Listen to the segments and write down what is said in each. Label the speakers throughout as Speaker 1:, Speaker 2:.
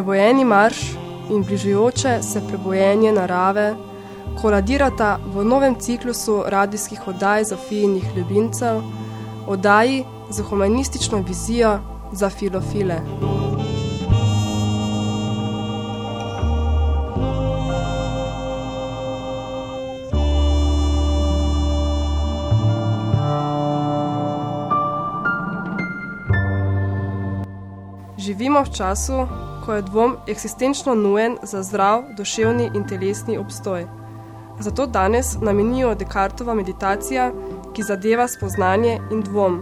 Speaker 1: Prebojeni marš in bližujoče se prebojenje narave koladirata v novem ciklusu radijskih oddaj za fijinih ljubimcev, oddaji za humanistično vizijo za filofile. Živimo v času, ko je dvom eksistenčno nujen za zdrav, duševni in telesni obstoj. Zato danes namenijo Descartova meditacija, ki zadeva spoznanje in dvom.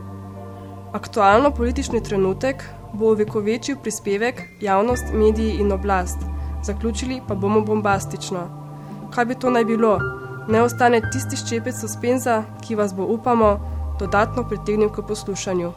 Speaker 1: Aktualno politični trenutek bo vekovečil prispevek javnost, mediji in oblast. Zaključili pa bomo bombastično. Kaj bi to naj bilo? Ne ostane tisti ščepec suspenza, ki vas bo, upamo, dodatno pritegnil k poslušanju.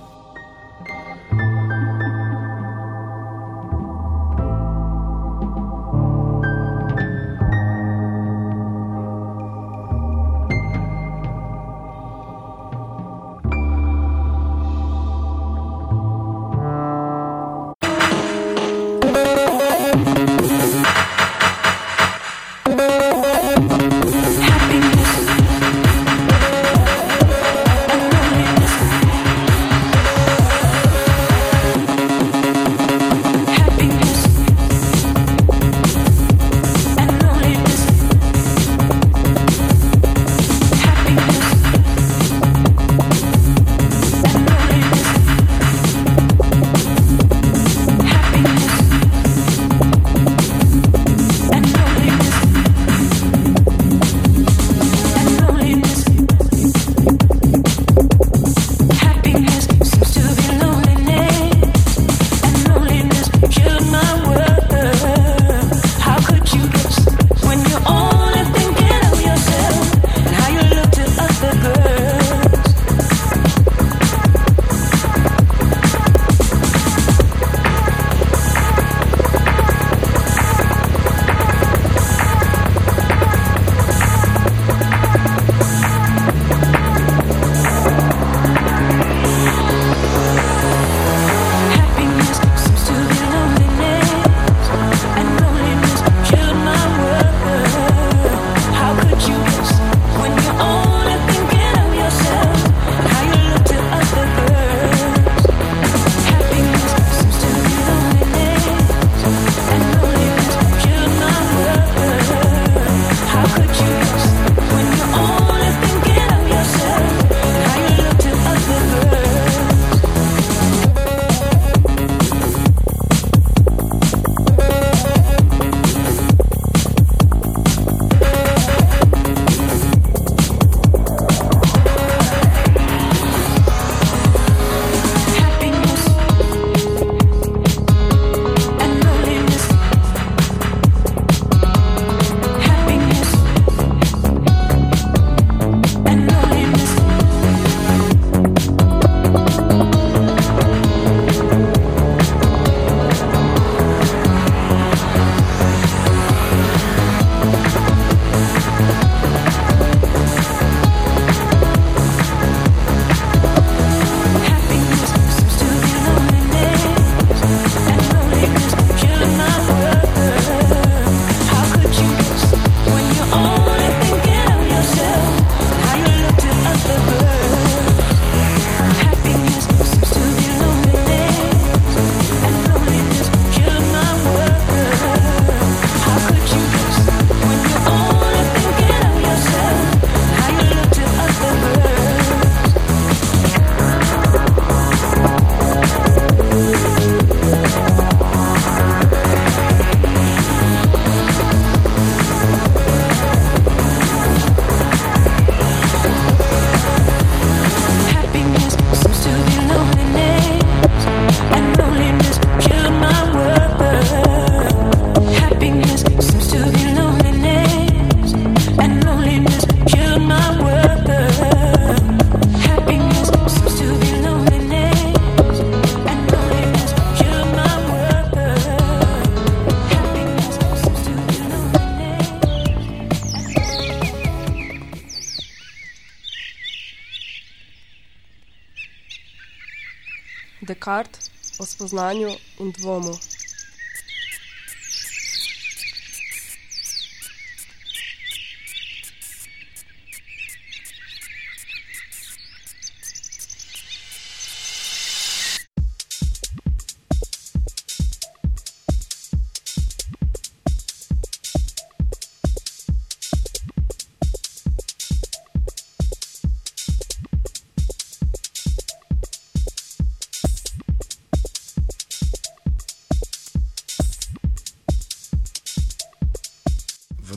Speaker 1: Descartes o spoznanju in dvomu.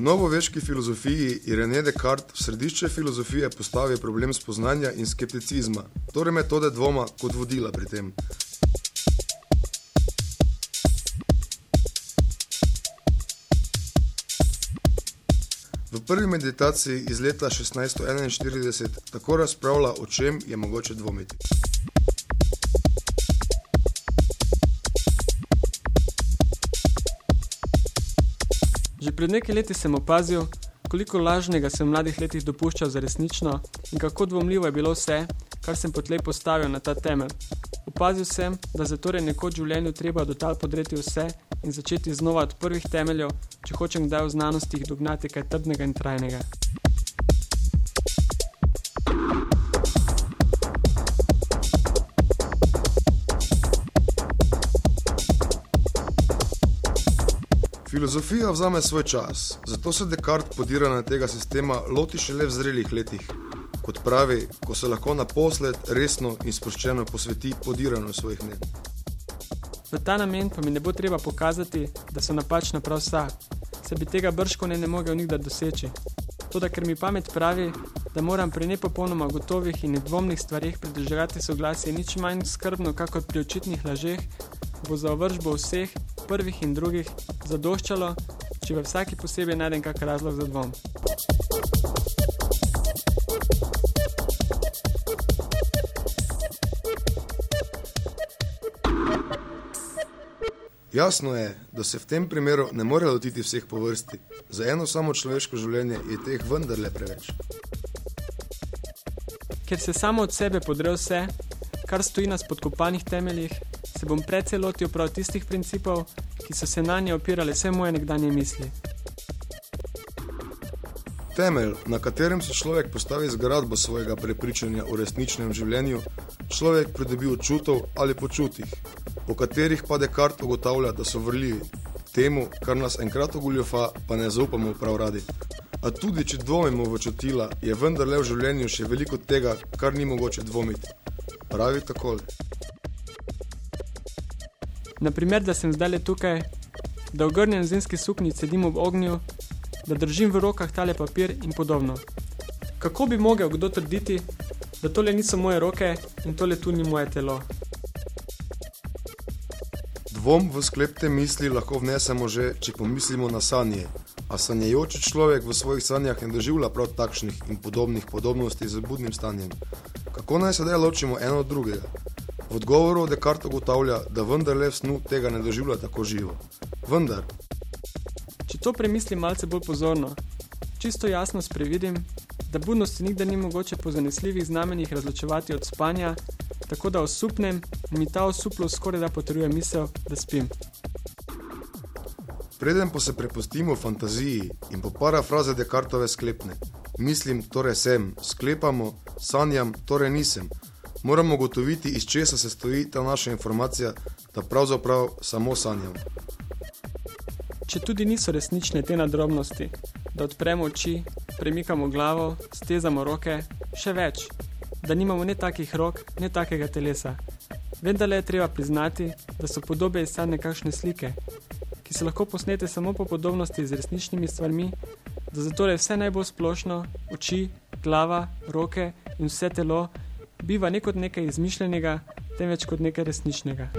Speaker 2: Novoveški filozofiji je René Descartes v središče filozofije postavil problem spoznanja in skepticizma, torej metode dvoma kot vodila pri tem. V prvi meditaciji iz leta 1641 tako razpravlja, o čem je mogoče dvomiti.
Speaker 3: Že pred nekaj leti sem opazil, koliko lažnega sem v mladih letih dopuščal za resnično in kako dvomljivo je bilo vse, kar sem potlej postavil na ta temelj. Opazil sem, da za torej nekoč v življenju treba do tal podreti vse in začeti znova od prvih temeljev, če hočem kdaj v znanosti dognati kaj trdnega in trajnega.
Speaker 2: Filozofija vzame svoj čas, zato se Descartes podiranja tega sistema loti šele v zrelih letih. Kot pravi, ko se lahko naposled resno in sproščeno posveti podiranju svojih mnen.
Speaker 3: V ta namen pa mi ne bo treba pokazati, da so napačna prav vsa, se bi tega brško ne, ne mogel nikdar doseči. Toda ker mi pamet pravi, da moram pri nepopolnoma gotovih in nedvomnih stvarih pridržati soglasje nič manj skrbno, kakor pri očitnih lažeh, bo za ovržbo vseh, prvih in drugih, zadoščalo, če v vsaki posebej najdem kak razlog za dvom.
Speaker 2: Jasno je, da se v tem primeru ne more lotiti vseh po vrsti. Za eno samo človeško življenje je teh vendarle preveč.
Speaker 3: Ker se samo od sebe podre vse, kar stoji na spodkopanih temeljih, se bom precej lotil prav tistih principov, ki so se na nje opirale vse moje nekdanje misli.
Speaker 2: Temelj, na katerem se človek postavi zgradbo svojega prepričanja o resničnem življenju, človek pridobi od čutov ali počutih, po katerih pa Descartes ugotavlja, da so vrljivi. Temu, kar nas enkrat oguljofa, pa ne zaupamo prav radi. A tudi, če dvomimo v čutila, je vendarle v življenju še veliko tega, kar ni mogoče dvomiti. Pravi takole.
Speaker 3: Naprimer, da sem zdaj tukaj, da v grnjen zimski suknji sedim v ognju, da držim v rokah tale papir in podobno. Kako bi mogel kdo trditi, da tole niso moje roke in tole tu ni moje telo?
Speaker 2: Dvom v sklep te misli lahko vnesemo že, če pomislimo na sanje, a sanjajoči človek v svojih sanjah ne doživlja prav takšnih in podobnih podobnosti z budnim stanjem. Kako naj sedaj ločimo eno od drugega? V odgovoru Descartes ugotavlja, da vendarle v snu tega ne doživlja tako živo. Vendar,
Speaker 3: Če to premislim malce bolj pozorno, čisto jasno sprevidim, da budnosti nikdar ni mogoče po zanesljivih znamenjih razločevati od spanja, tako da osupnem in mi ta osuplost skoraj da potrjuje misel, da spim.
Speaker 2: preden pa se prepustimo fantaziji in po parafraze Descartove sklepne, mislim, torej sem, sklepamo, sanjam, torej nisem, moramo gotoviti, iz česa se stoji ta naša informacija, da pravzaprav samo sanjamo.
Speaker 3: Če tudi niso resnične te nadrobnosti, da odpremo oči, premikamo glavo, stezamo roke, še več, da nimamo ne takih rok, ne takega telesa. Vendar je treba priznati, da so podobe iz same nekakšne slike, ki se lahko posnete samo po podobnosti z resničnimi stvarmi, da zato je vse najbolj splošno, oči, glava, roke in vse telo, biva ne kot nekaj izmišljenega, temveč kot nekaj resničnega.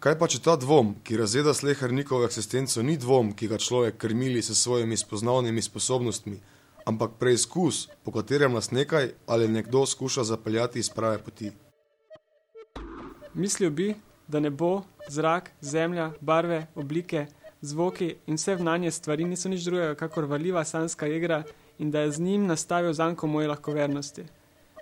Speaker 2: Kaj pa če ta dvom, ki razjeda slehernikovo eksistenco, ni dvom, ki ga človek krmili s svojimi spoznavnimi sposobnostmi, ampak preizkus, po katerem nas nekaj ali nekdo skuša zapeljati iz prave poti.
Speaker 3: Mislil bi, da nebo, zrak, zemlja, barve, oblike, zvoki in vse vnanje stvari niso nič drugega, kakor valjiva sanska igra in da je z njim nastavil zanko moje lahkovernosti.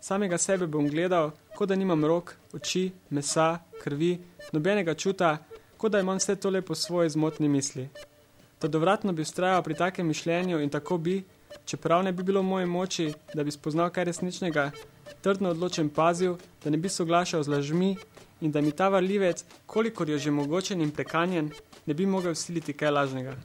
Speaker 3: Samega sebe bom gledal, kot da nimam rok, oči, mesa, krvi, nobenega čuta, kot da imam vse tole po svoji zmotni misli. Todovratno bi ustrajal pri takem mišljenju in tako bi, čeprav ne bi bilo v moji moči, da bi spoznal kaj resničnega, trdno odločen pazil, da ne bi soglašal z lažmi in da mi ta varljivec, kolikor je že mogočen in prekanjen, ne bi mogel siliti kaj lažnega.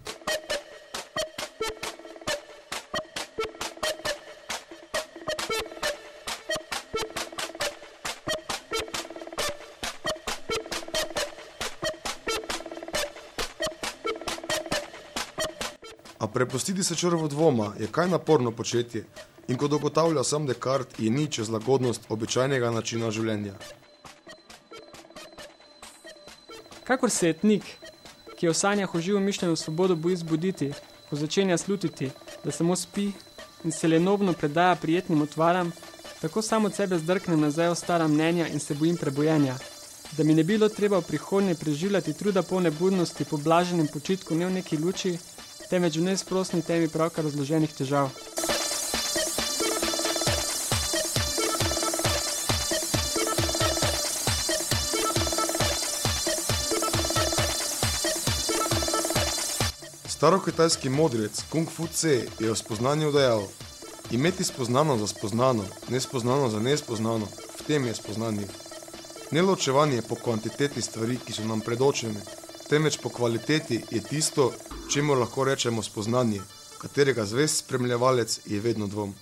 Speaker 2: Prepustiti se črvo dvoma je kaj naporno početje in kot ugotavlja sam Descartes, je ni čez lagodnost običajnega načina življenja.
Speaker 3: Kakor se etnik, ki je v sanjah uživo mišljeno svobodo boji zbuditi, ko začenja slutiti, da samo spi in se lenobno predaja prijetnim otvaram, tako samo od sebe zdrkne nazaj v stara mnenja in se bojim prebojenja, da mi ne bilo treba v prihodnje preživljati truda polne budnosti po blaženem počitku ne v neki luči, temveč v nesprostni temi pravkar razloženih težav.
Speaker 2: Starokitajski modrec Kung Fu Tse je v spoznanju dejal: Imeti spoznano za spoznano, nespoznano za nespoznano, v tem je spoznanje. Neločevanje po kvantiteti stvari, ki so nam predočene, temveč po kvaliteti je tisto, čemu lahko rečemo spoznanje, katerega zvest spremljevalec je vedno dvom.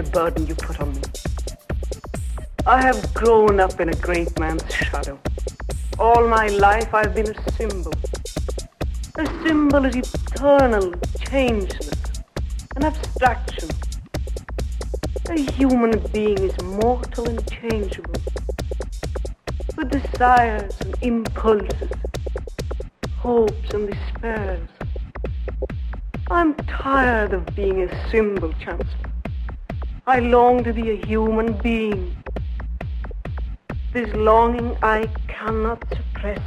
Speaker 4: A burden you put on me. I have grown up in a great man's shadow. All my life I've been a symbol. A symbol is eternal, changeless, an abstraction. A human being is mortal and changeable, with desires and impulses, hopes and despairs. I'm tired of being a symbol, Chancellor. I long to be a human being. This longing I cannot suppress.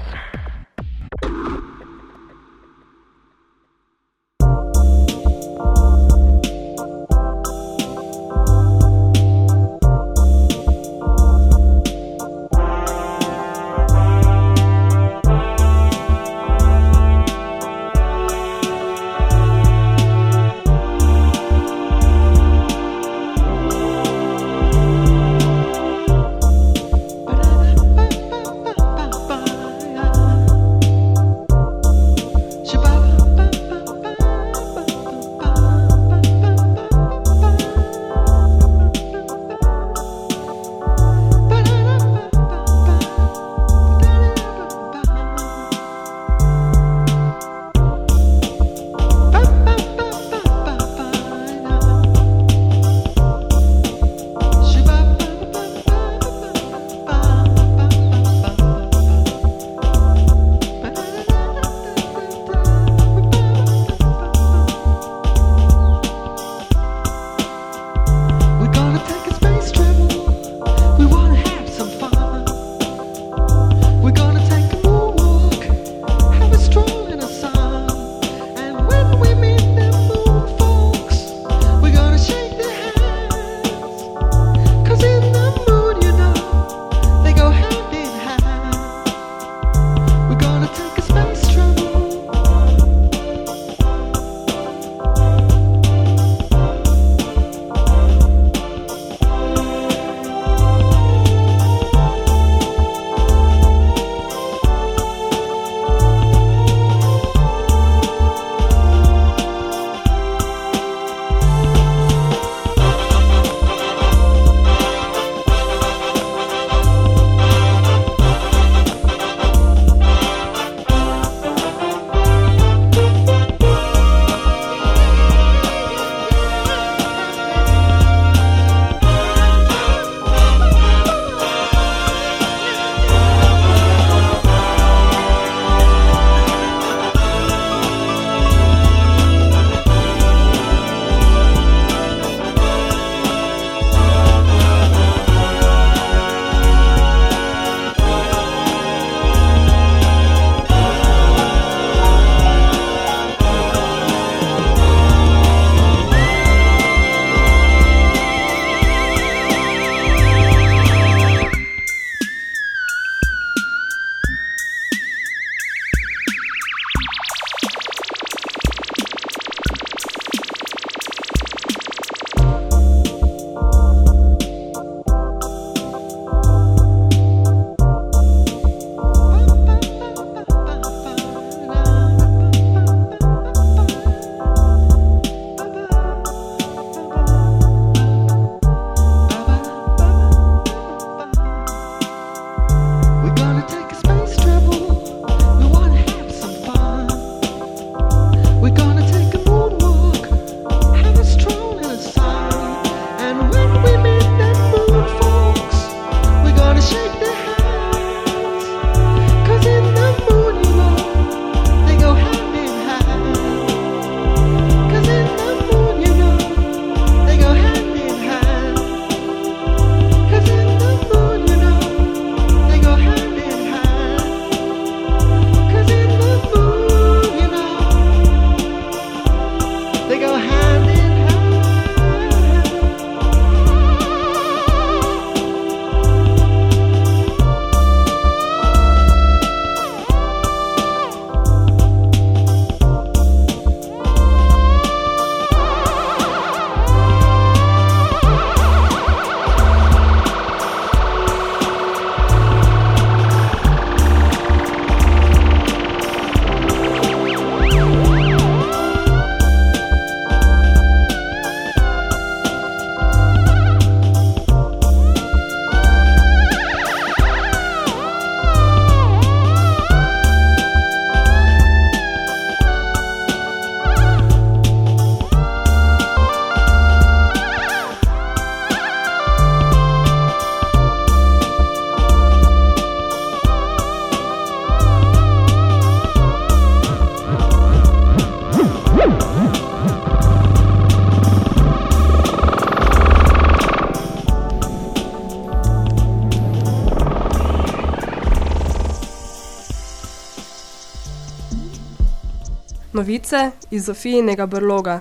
Speaker 5: Novice iz Zofijinega brloga.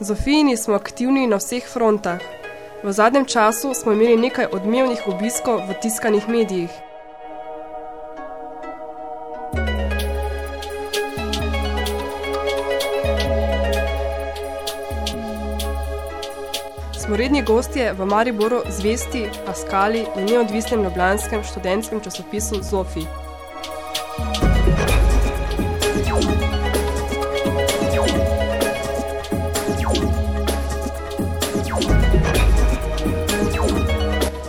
Speaker 5: Zofijini smo aktivni na vseh frontah. V zadnjem času smo imeli nekaj odmevnih obiskov v tiskanih medijih. Redni gostje v Mariboru zvesti, Paskali in neodvisnem ljubljanskem študentskem časopisu Zofi.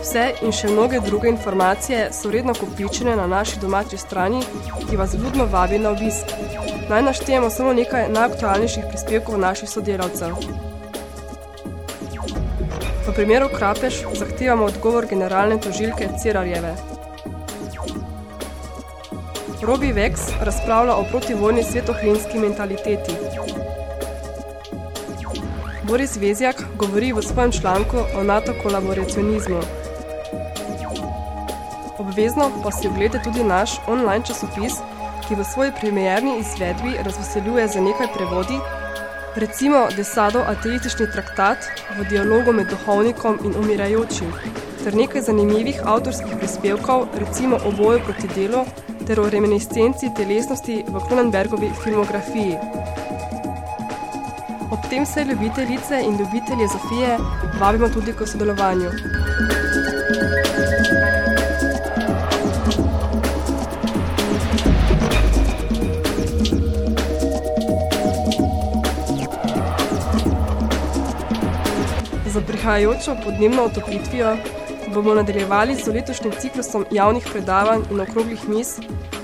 Speaker 5: Vse in še mnoge druge informacije so redno kopičene na naši domači strani, ki vas vljudno vabi na obisk. Naj naštejemo samo nekaj najaktualnejših prispevkov naših sodelavcev. V primeru Krapeš zahtevamo odgovor generalne tožilke Cerarjeve. Robi Vex razpravlja o protivojni svetohlinski mentaliteti. Boris Vezjak govori v svojem članku o NATO kolaboracionizmu. Obvezno pa si oglede tudi naš online časopis, ki v svoji premierni izvedbi razveseljuje za nekaj prevodi, recimo Desado ateistični traktat v dialogu med duhovnikom in umirajočim, ter nekaj zanimivih avtorskih prispevkov, recimo o boju proti delu ter o reminiscenci telesnosti v Kronenbergovi filmografiji. Ob tem vse ljubiteljice in ljubitelje Zofije vabimo tudi k sodelovanju. Prihajajočo podnebno otoplitvijo bomo nadaljevali z letošnjim ciklusom javnih predavanj in okroglih mis,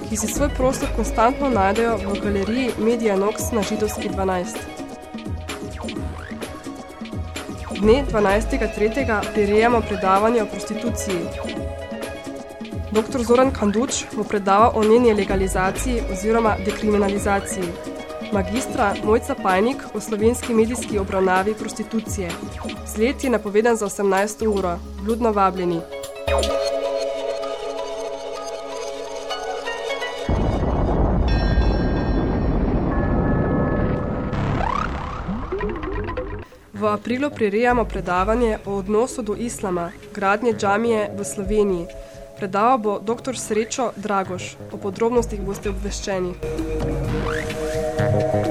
Speaker 5: ki si svoj prostor konstantno najdejo v galeriji Media Nox na Židovski 12. Dne 12.3. prirejamo predavanje o prostituciji. Dr. Zoran Kanduč bo predaval o njeni legalizaciji oziroma dekriminalizaciji. Magistra Mojca Pajnik o slovenski medijski obravnavi prostitucije. Sled je napovedan za 18. uro. Vljudno vabljeni. V aprilu prirejamo predavanje o odnosu do islama, gradnje džamije v Sloveniji. Predaval bo dr. Srečo Dragoš. O podrobnostih boste obveščeni. Thank you.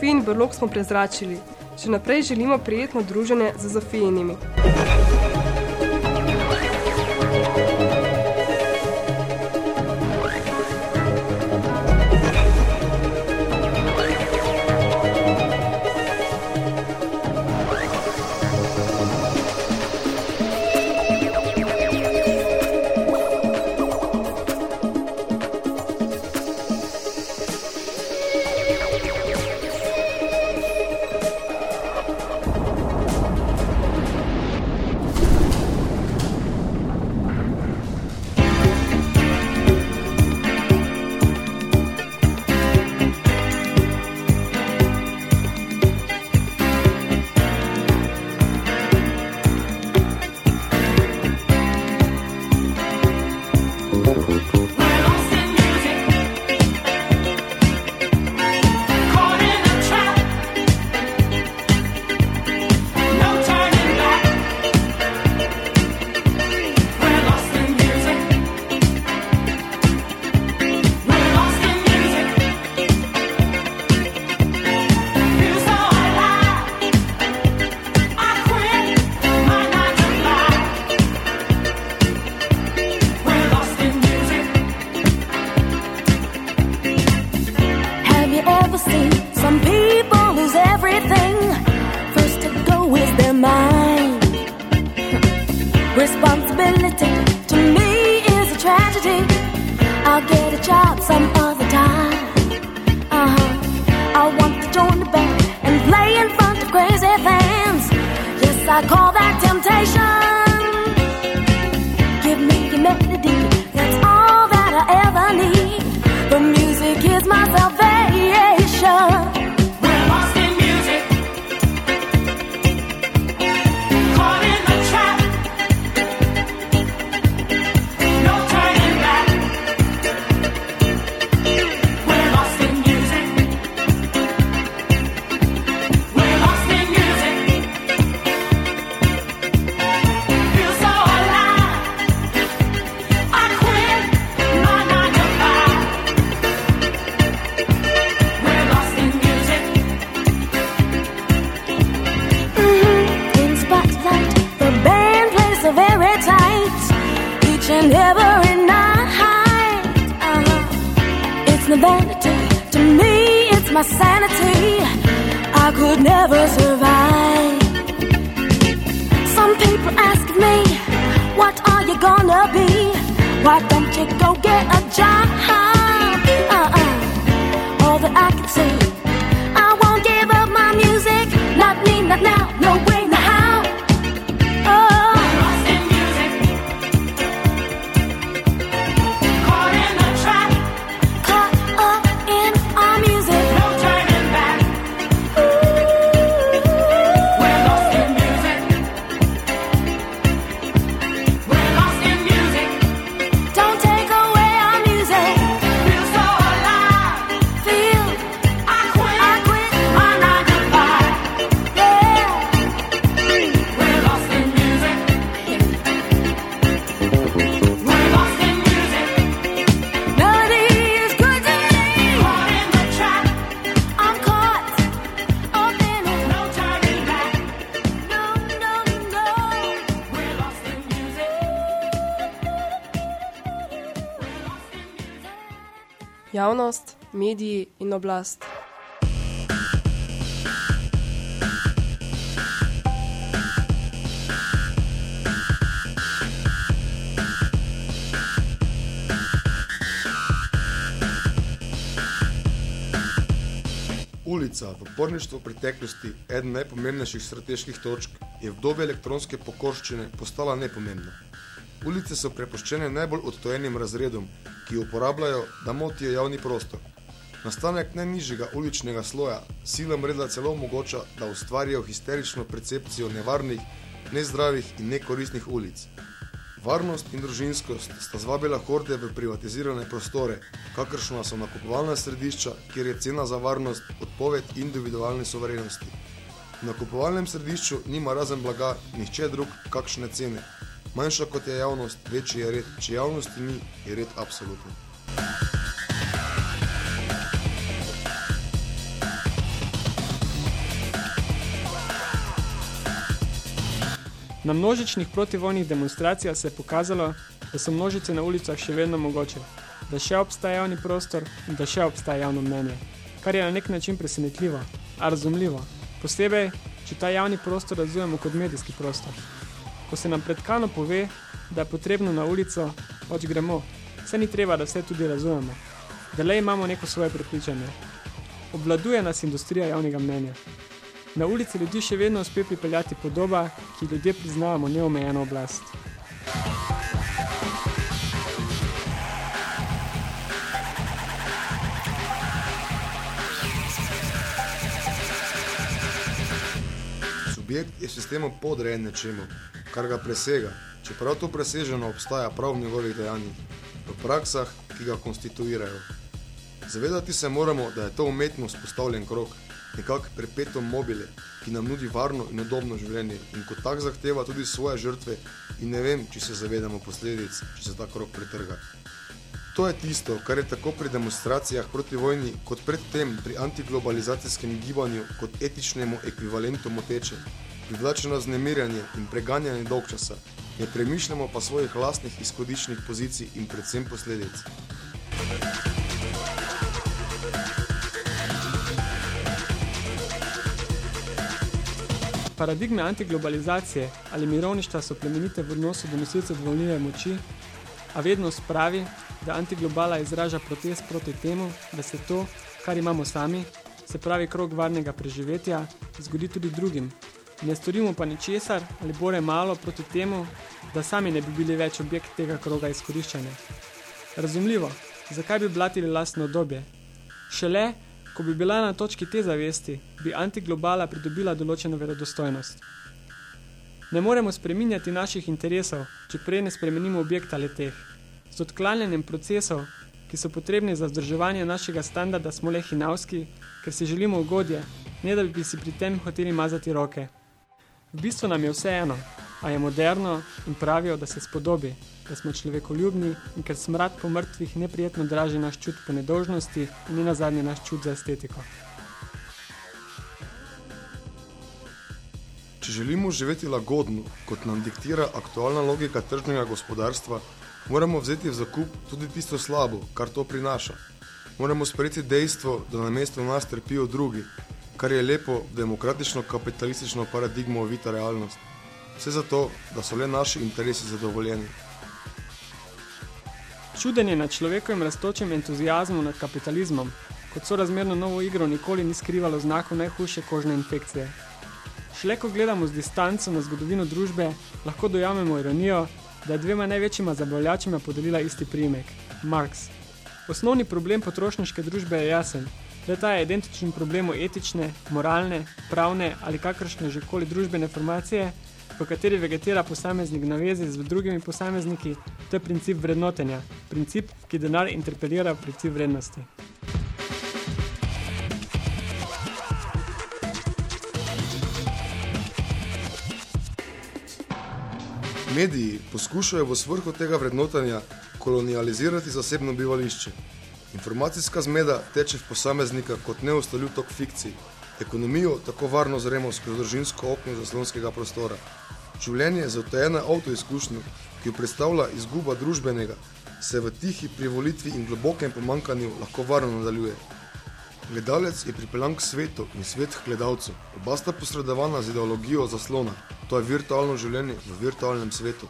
Speaker 1: Zofijin brlog smo prezračili. Še naprej želimo prijetno druženje z Zofijinimi. Mediji in oblast.
Speaker 2: Ulica v porništvu preteklosti, eden najpomembnejših strateških točk, je v dobi elektronske pokorščine postala nepomembna. Ulice so prepuščene najbolj odtojenim razredom, ki jo uporabljajo, da motijo javni prostor. Nastanek najnižjega uličnega sloja silam reda celo omogoča, da ustvarijo histerično percepcijo nevarnih, nezdravih in nekoristnih ulic. Varnost in družinskost sta zvabila horde v privatizirane prostore, kakršna so nakupovalna središča, kjer je cena za varnost odpoved individualne soverenosti. V nakupovalnem središču nima razen blaga nihče drug kakšne cene, Manjša kot je javnost, večji je red. Če javnosti ni, je red absoluten.
Speaker 3: Na množičnih protivojnih demonstracijah se je pokazalo, da so množice na ulicah še vedno mogoče, da še obstaja javni prostor in da še obstaja javno mnenje, kar je na nek način presenetljivo, a razumljivo, posebej, če ta javni prostor razumemo kot medijski prostor. Ko se nam predkano pove, da je potrebno na ulico, pač gremo, vse ni treba, da vse tudi razumemo, da le imamo neko svoje prepričanje. Obvladuje nas industrija javnega mnenja. Na ulici ljudi še vedno uspe pripeljati podoba, ki ljudje priznavamo neomejeno oblast.
Speaker 2: Subjekt je sistemu podrejen nečemu, kar ga presega, čeprav to preseženo obstaja prav v njegovih dejanjih, v praksah, ki ga konstituirajo. Zavedati se moramo, da je to umetno spostavljen krok, nekak prepeto mobile, ki nam nudi varno in udobno življenje in kot tak zahteva tudi svoje žrtve in ne vem, če se zavedamo posledic, če se ta krok pretrga. To je tisto, kar je tako pri demonstracijah proti vojni, kot predtem pri antiglobalizacijskem gibanju kot etičnemu ekvivalentu moteče, privlačeno znemirjanje in preganjanje dolgčasa, ne premišljamo pa svojih lastnih izhodiščnih pozicij in predvsem posledic.
Speaker 3: Paradigme antiglobalizacije ali mirovništva so plemenite v odnosu do nosilcev dvojnive moči, a vedno spravi, da antiglobala izraža protest proti temu, da se to, kar imamo sami, se pravi krog varnega preživetja, zgodi tudi drugim. Ne storimo pa ničesar ali bore malo proti temu, da sami ne bi bili več objekt tega kroga izkoriščanja. Razumljivo, zakaj bi blatili lastno obdobje? Šele, ko bi bila na točki te zavesti, bi antiglobala pridobila določeno verodostojnost. Ne moremo spreminjati naših interesov, če prej ne spremenimo objekta le teh. Z odklanjanjem procesov, ki so potrebni za vzdrževanje našega standarda, smo le hinavski, ker si želimo ugodje, ne da bi si pri tem hoteli mazati roke. V bistvu nam je vse eno, a je moderno in pravijo, da se spodobi, da smo človekoljubni in ker smrad po mrtvih neprijetno draži naš čut po nedožnosti in ne nazadnje naš čut za estetiko.
Speaker 2: Če želimo živeti lagodno, kot nam diktira aktualna logika tržnega gospodarstva, moramo vzeti v zakup tudi tisto slabo, kar to prinaša. Moramo sprejeti dejstvo, da na mesto nas trpijo drugi, kar je lepo demokratično-kapitalistično paradigmo ovita realnost. Vse zato, da so le naši interesi zadovoljeni.
Speaker 3: Čudenje nad človekovim raztočim entuzijazmom nad kapitalizmom, kot so razmerno novo igro, nikoli ni skrivalo znakov najhujše kožne infekcije. Šle, ko gledamo z distanco na zgodovino družbe, lahko dojamemo ironijo, da je dvema največjima zabavljačima podelila isti primek – Marx. Osnovni problem potrošniške družbe je jasen, da ta je identičen problemu etične, moralne, pravne ali kakršne že koli družbene formacije, v kateri vegetira posameznik na vezi z drugimi posamezniki, to je princip vrednotenja, princip, ki denar interpelira princip vrednosti.
Speaker 2: Mediji poskušajo v svrhu tega vrednotanja kolonializirati zasebno bivališče. Informacijska zmeda teče v posameznika kot neustaljiv tok fikcij. Ekonomijo tako varno zremo skozi družinsko okno zaslonskega prostora. Življenje za utajena avtoizkušnjo, ki jo predstavlja izguba družbenega, se v tihi privolitvi in globokem pomankanju lahko varno nadaljuje. Gledalec je pripeljan k svetu in svet k gledalcu. Oba sta posredovana z ideologijo zaslona, to je virtualno življenje v virtualnem svetu.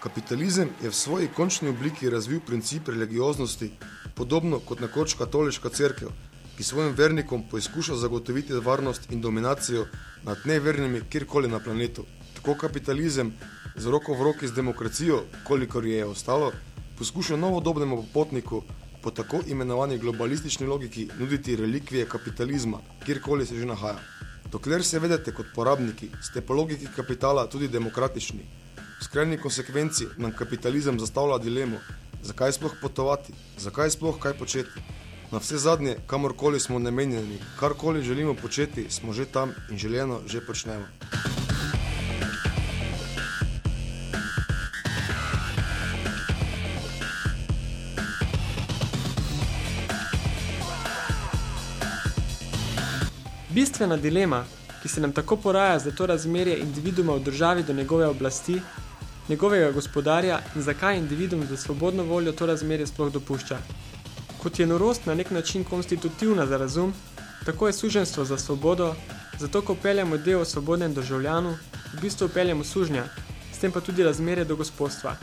Speaker 2: Kapitalizem je v svoji končni obliki razvil princip religioznosti, podobno kot nekoč katoliška cerkev, ki svojim vernikom poizkuša zagotoviti varnost in dominacijo nad nevernimi kjerkoli na planetu. Tako kapitalizem z roko v roki z demokracijo, kolikor je ostalo, poskuša novodobnemu popotniku po tako imenovani globalistični logiki nuditi relikvije kapitalizma, kjerkoli se že nahaja. Dokler se vedete kot porabniki, ste po logiki kapitala tudi demokratični. V skrajni konsekvenci nam kapitalizem zastavlja dilemo, zakaj sploh potovati, zakaj sploh kaj početi. Na vse zadnje, kamorkoli smo namenjeni, karkoli želimo početi, smo že tam in željeno že počnemo.
Speaker 3: Bistvena dilema, ki se nam tako poraja za to razmerje individuma v državi do njegove oblasti, njegovega gospodarja in zakaj individum za svobodno voljo to razmerje sploh dopušča. Kot je norost na nek način konstitutivna za razum, tako je suženstvo za svobodo, zato ko peljamo del o svobodnem državljanu, v bistvu peljamo sužnja, s tem pa tudi razmerje do gospodstva.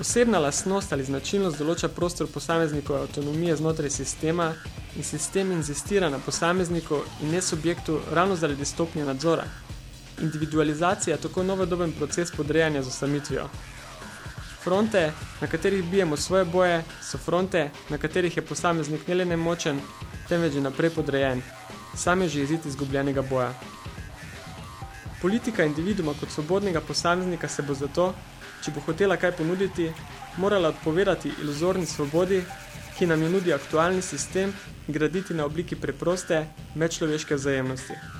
Speaker 3: Osebna lastnost ali značilnost določa prostor posameznikove avtonomije znotraj sistema in sistem inzistira na posamezniku in ne subjektu ravno zaradi stopnje nadzora. Individualizacija je tako novodoben proces podrejanja z osamitvijo. Fronte, na katerih bijemo svoje boje, so fronte, na katerih je posameznik ne le nemočen, temveč je naprej podrejen. Sam je že izid izgubljenega boja. Politika individuma kot svobodnega posameznika se bo zato, če bo hotela kaj ponuditi, morala odpovedati iluzorni svobodi, ki nam jo nudi aktualni sistem, graditi na obliki preproste, medčloveške vzajemnosti.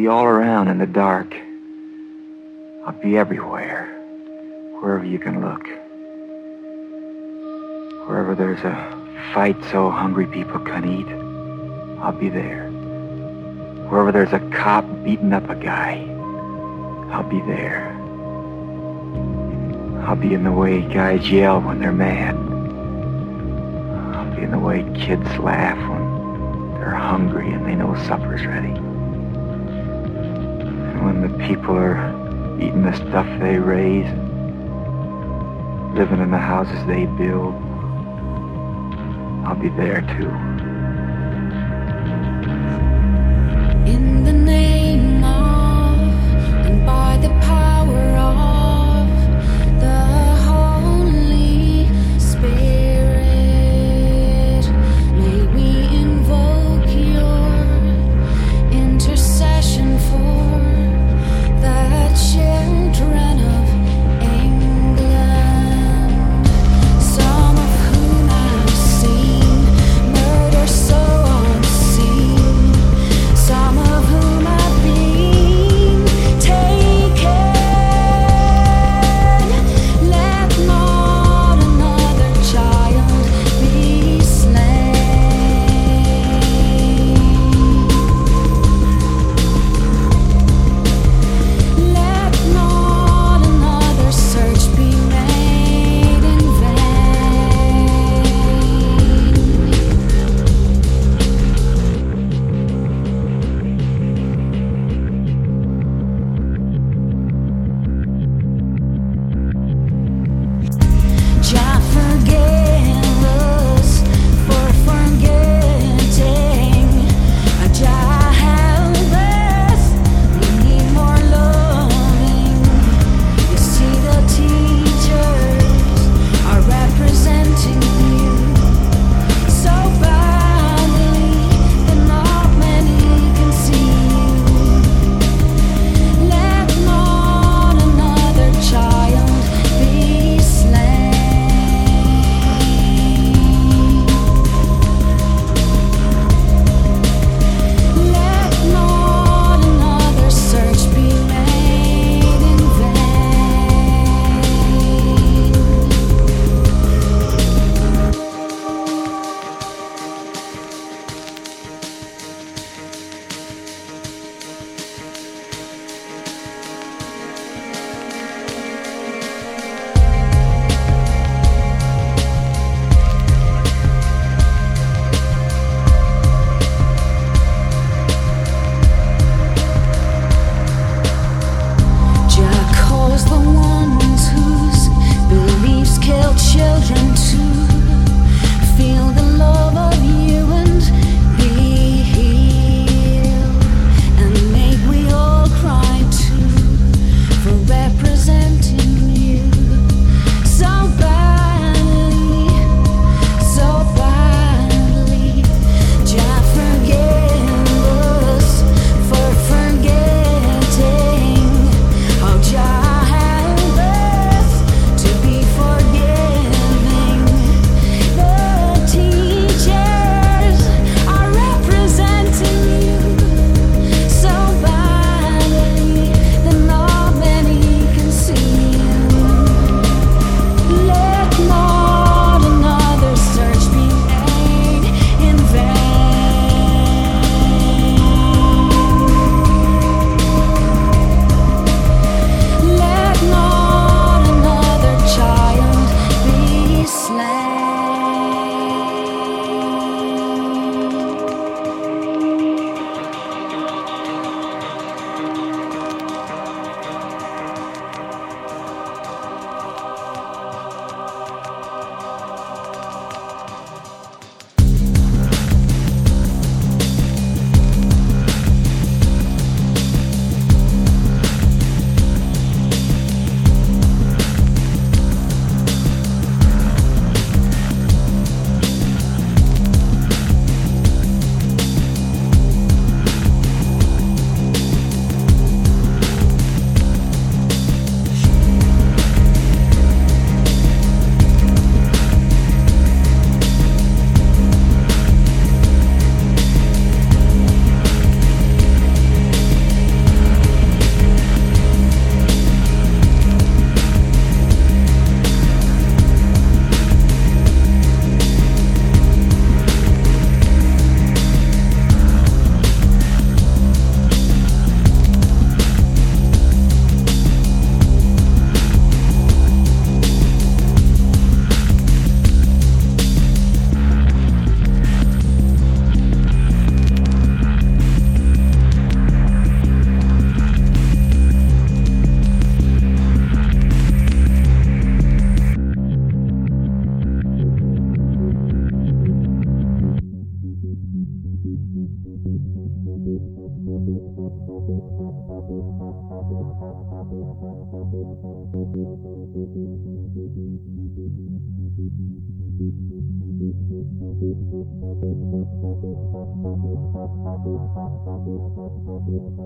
Speaker 6: Be all around in the dark. I'll be everywhere, wherever you can look. Wherever there's a fight so hungry people can eat, I'll be there. Wherever there's a cop beating up a guy, I'll be there. I'll be in the way guys yell when they're mad. I'll be in the way kids laugh when they're hungry and they know supper's ready. When the people are eating the stuff they raise, living in the houses they build, I'll be there too.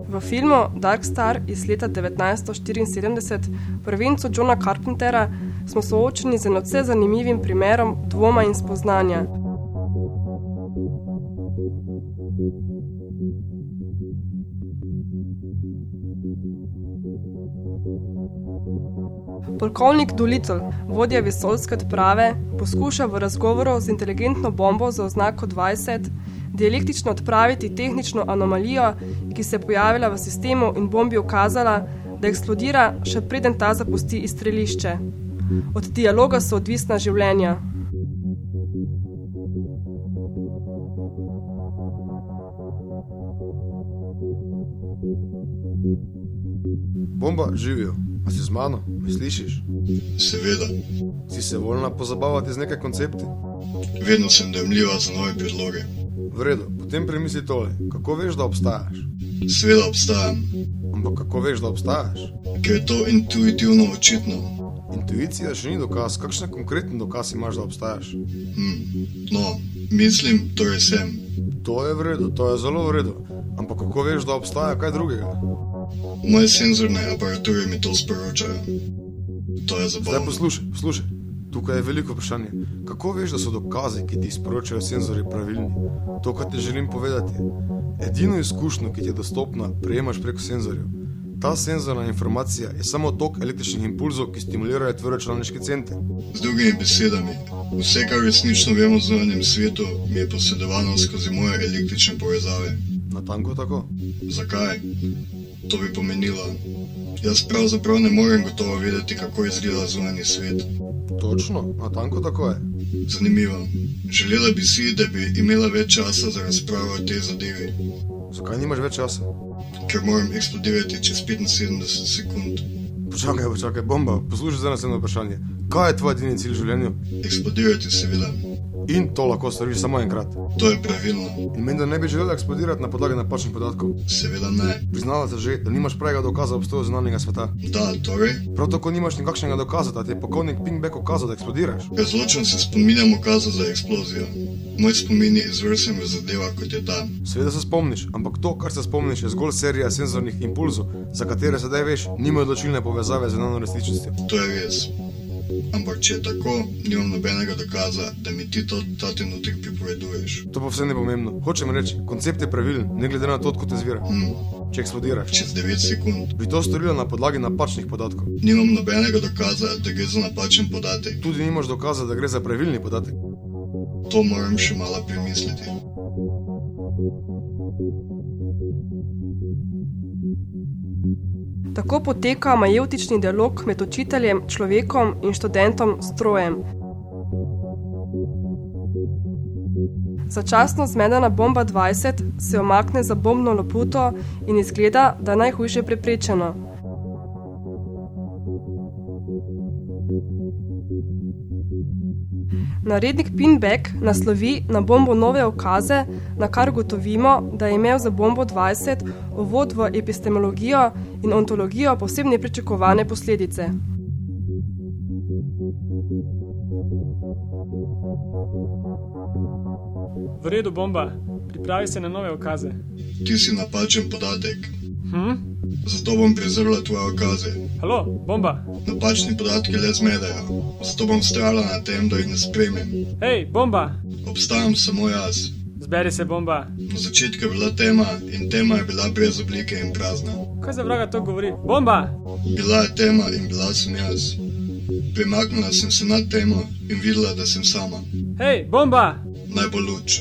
Speaker 5: V filmu Dark Star iz leta 1974 prvencu Johna Carpentera smo soočeni z nadvse zanimivim primerom dvoma in spoznanja. Polkovnik Doolittle, vodja vesoljske odprave, poskuša v razgovoru z inteligentno bombo za oznako 20 dialektično odpraviti tehnično anomalijo, ki se je pojavila v sistemu in bombi ukazala, da eksplodira, še preden ta zapusti izstrelišče. Od dialoga so odvisna življenja.
Speaker 2: Bomba, živijo. A si z mano? Me slišiš?
Speaker 7: Seveda,
Speaker 2: Si se voljna pozabavati z nekaj koncepti?
Speaker 7: vedno sem dojemljiva za nove predloge.
Speaker 2: V redu, potem premisli tole. Kako veš, da obstajaš?
Speaker 7: Seveda obstajam,
Speaker 2: Ampak kako veš, da obstajaš?
Speaker 7: ker je to intuitivno očitno.
Speaker 2: Intuicija še ni dokaz. Kakšen konkreten dokaz imaš, da obstajaš?
Speaker 7: Hm. No, mislim, torej sem.
Speaker 2: To je v redu, to je zelo v redu. Ampak kako veš, da obstaja kaj drugega?
Speaker 7: Moje senzorne aparature mi to sporočajo. To je
Speaker 2: Zdaj
Speaker 7: zabavno.
Speaker 2: poslušaj, poslušaj. Tukaj je veliko vprašanje. Kako veš, da so dokazi, ki ti sporočajo senzori, pravilni? To, kar ti želim povedati. Edino izkušnjo, ki ti je dostopna, prejemaš preko senzorjev. Ta senzorna informacija je samo tok električnih impulzov, ki stimulirajo tvoje računalniške cente.
Speaker 7: Z drugimi besedami, vse, kar resnično vemo o zunanjem svetu, mi je posredovano skozi moje električne povezave.
Speaker 2: Natanko tako.
Speaker 7: Zakaj? To bi pomenilo. Jaz pravzaprav ne morem gotovo vedeti, kako izgleda zunanji svet.
Speaker 2: Točno, natanko tako je.
Speaker 7: Zanimivo. Želela bi si, da bi imela več časa za razpravo o tej zadevi,
Speaker 2: Zakaj nimaš več časa?
Speaker 7: ker moram eksplodirati čez 75 sekund.
Speaker 2: Počakaj, počakaj, bomba. Poslušaj za naslednje vprašanje. Kaj je tvoj edini cilj v življenju?
Speaker 7: Eksplodirati seveda.
Speaker 2: In to lahko storiš samo enkrat.
Speaker 7: To je pravilno.
Speaker 2: In meni, da ne bi želel eksplodirati na podlagi napačnih podatkov.
Speaker 7: Seveda ne.
Speaker 2: Priznala si že, da nimaš pravega dokaza obstoja zunanjega sveta.
Speaker 7: Da, torej.
Speaker 2: Prav tako nimaš nikakšnega dokaza, da ti je polkovnik Pingback ukazal, da eksplodiraš.
Speaker 7: Razločno se spominjam ukaza za eksplozijo. Moj spomin je izvrsen v zadevah, kot je ta.
Speaker 2: Seveda se spomniš, ampak to, kar se spomniš, je zgolj serija senzornih impulzov, za katere sedaj veš, nimajo odločilne povezave z eno resničnostjo.
Speaker 7: To je res. Ampak če je tako, nimam nobenega dokaza, da mi ti to ta trenutek pripoveduješ.
Speaker 2: To pa vse ne pomembno. Hočem reči, koncept je pravilen, ne glede na to, odkot izvira.
Speaker 7: Hm,
Speaker 2: Če eksplodiraš,
Speaker 7: čez 9 sekund.
Speaker 2: bi to storila na podlagi napačnih podatkov.
Speaker 7: Nimam nobenega dokaza, da gre za napačen podatek.
Speaker 2: Tudi nimaš dokaza, da gre za pravilni podatek.
Speaker 7: To moram še malo premisliti.
Speaker 5: Tako poteka majevtični dialog med učiteljem, človekom in študentom strojem. Začasno zmedena bomba 20 se omakne za bombno loputo in izgleda, da je najhujše preprečeno. Narednik Pinback naslovi na bombo nove okaze, na kar gotovimo, da je imel za bombo 20 uvod v epistemologijo in ontologijo posebno nepričakovane posledice.
Speaker 3: V redu, bomba, pripravi se na nove okaze.
Speaker 7: Ti si napačen podatek.
Speaker 3: Hm?
Speaker 7: Zato bom prezrla tvoje okaze.
Speaker 3: Halo, bomba,
Speaker 7: Napačni podatki le zmedajo. Zato bom strala na tem, da jih ne spremem.
Speaker 3: hej, bomba,
Speaker 7: Obstajam samo jaz.
Speaker 3: zberi se, bomba.
Speaker 7: Na začetku je bila tema in tema je bila brez oblike in prazna.
Speaker 3: Kaj za vraga to govori? Bomba!
Speaker 7: Bila je tema in bila sem jaz. Premaknila sem se nad temo in videla, da sem sama.
Speaker 3: Hej, bomba!
Speaker 7: Naj bo luč.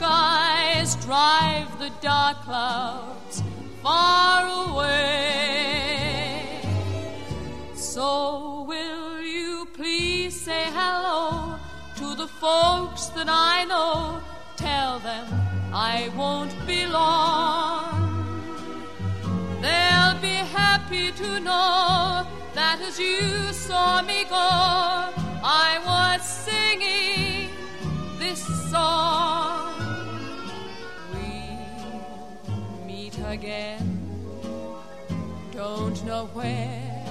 Speaker 8: skies drive the dark clouds far away. So will you please say hello to the folks that I know? Tell them I won't be long. They'll be happy to know that as you saw me go, I was singing know where,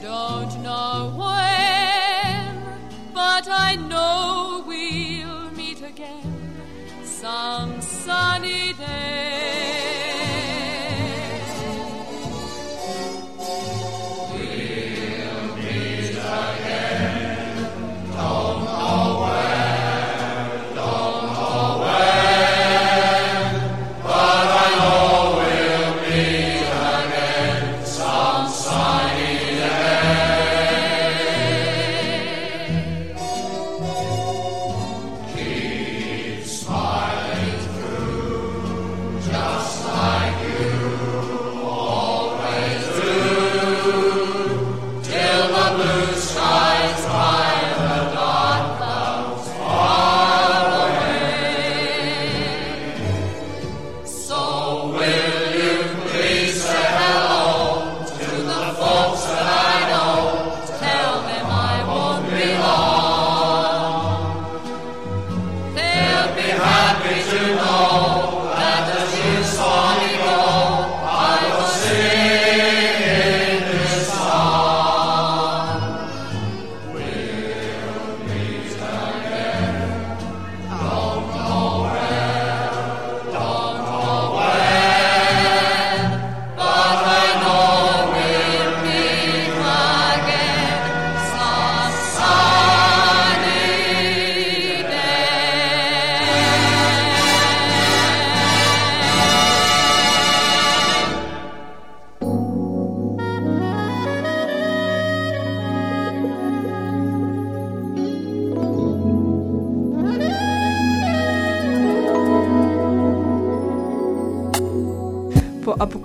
Speaker 8: don't know when, but I know we'll meet again some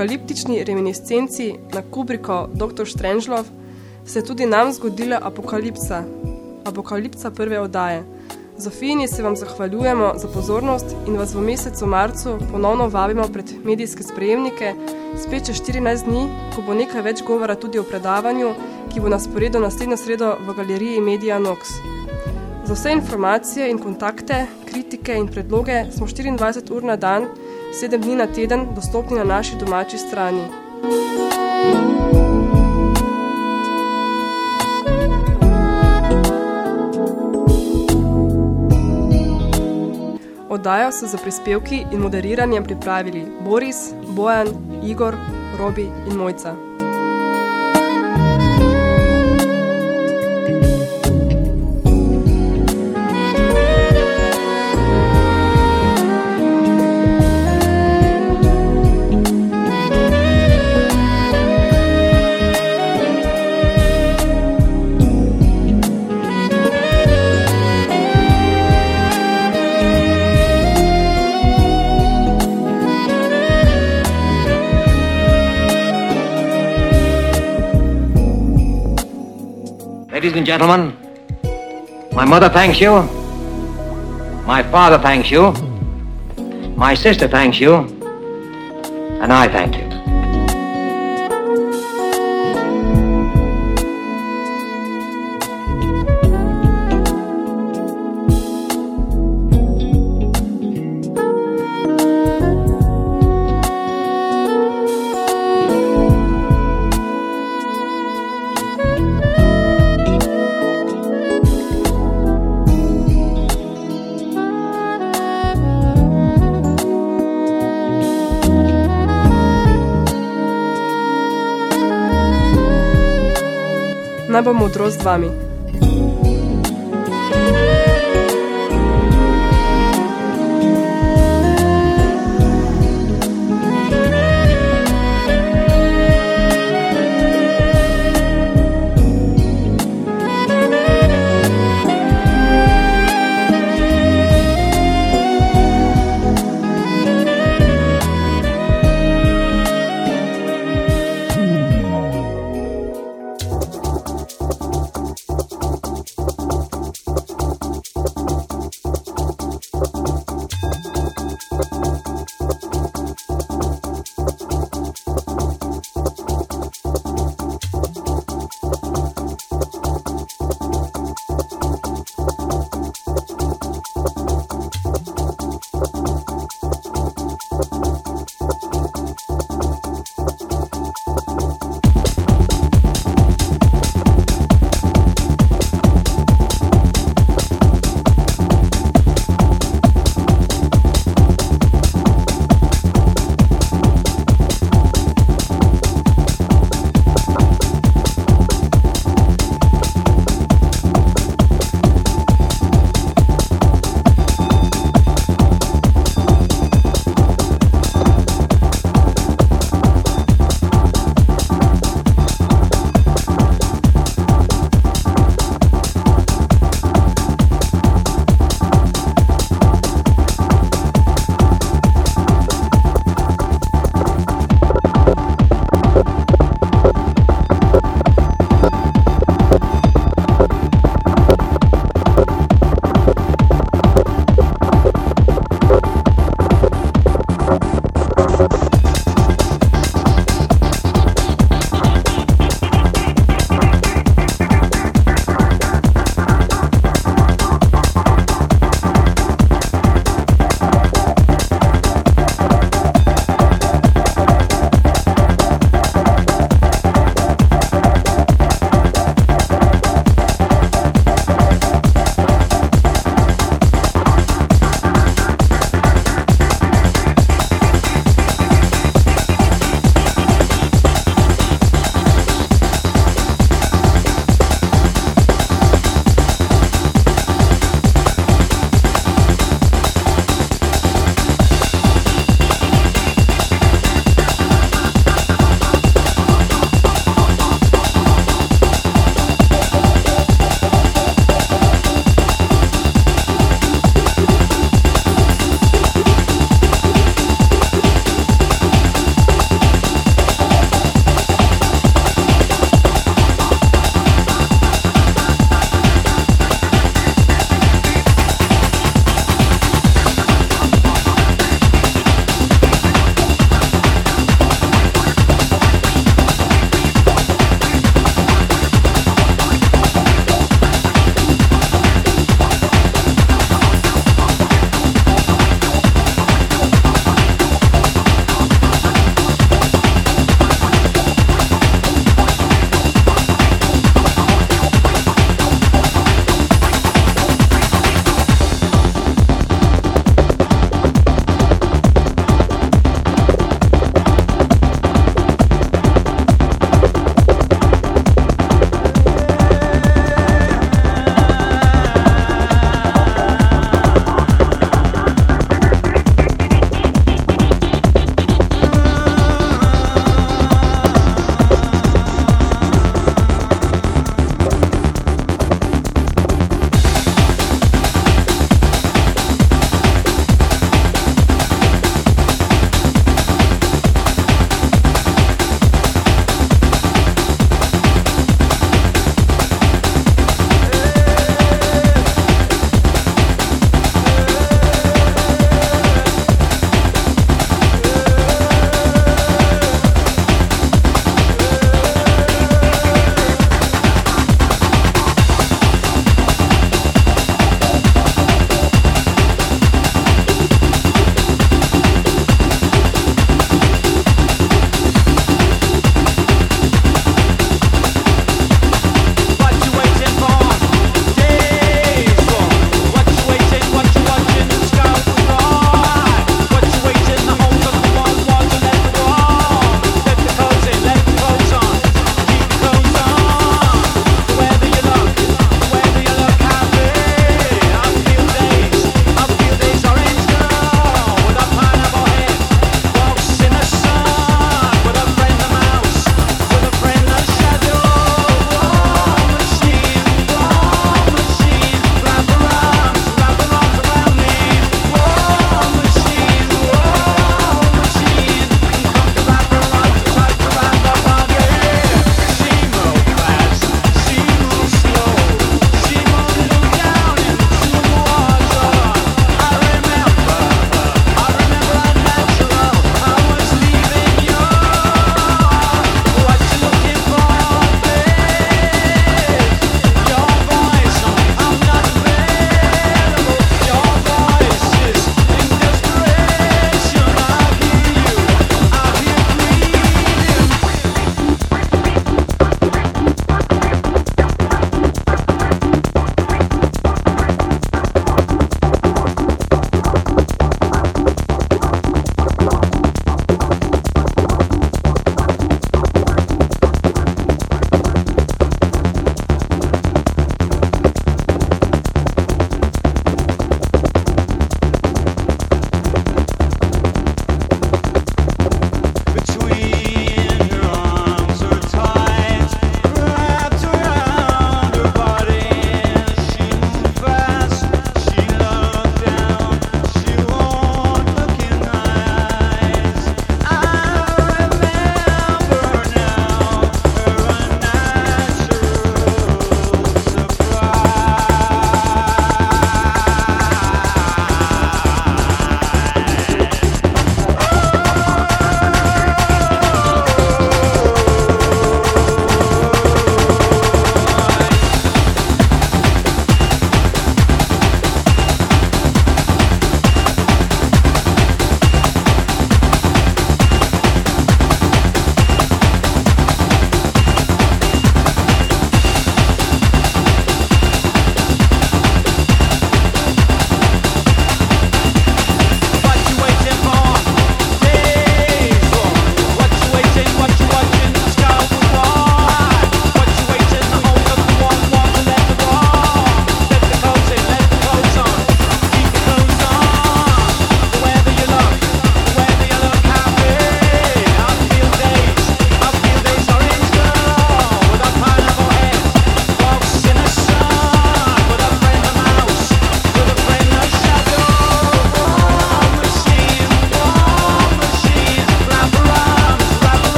Speaker 5: apokaliptični reminiscenci na Kubriko Dr. Strangelov se je tudi nam zgodila apokalipsa, apokalipsa prve oddaje. Zofijini se vam zahvaljujemo za pozornost in vas v mesecu marcu ponovno vabimo pred medijske sprejemnike, spet čez 14 dni, ko bo nekaj več govora tudi o predavanju, ki bo na sporedu naslednjo sredo v galeriji Media Nox. Za vse informacije in kontakte, kritike in predloge smo 24 ur na dan, 7 dni na teden dostopni na naši domači strani. Oddajo so za prispevki in moderiranjem pripravili Boris, Bojan, Igor, Robi in Mojca.
Speaker 9: Ladies and gentlemen, my mother thanks you. My father thanks you. My sister thanks you. And I thank you.
Speaker 5: Naj bo modrost z vami.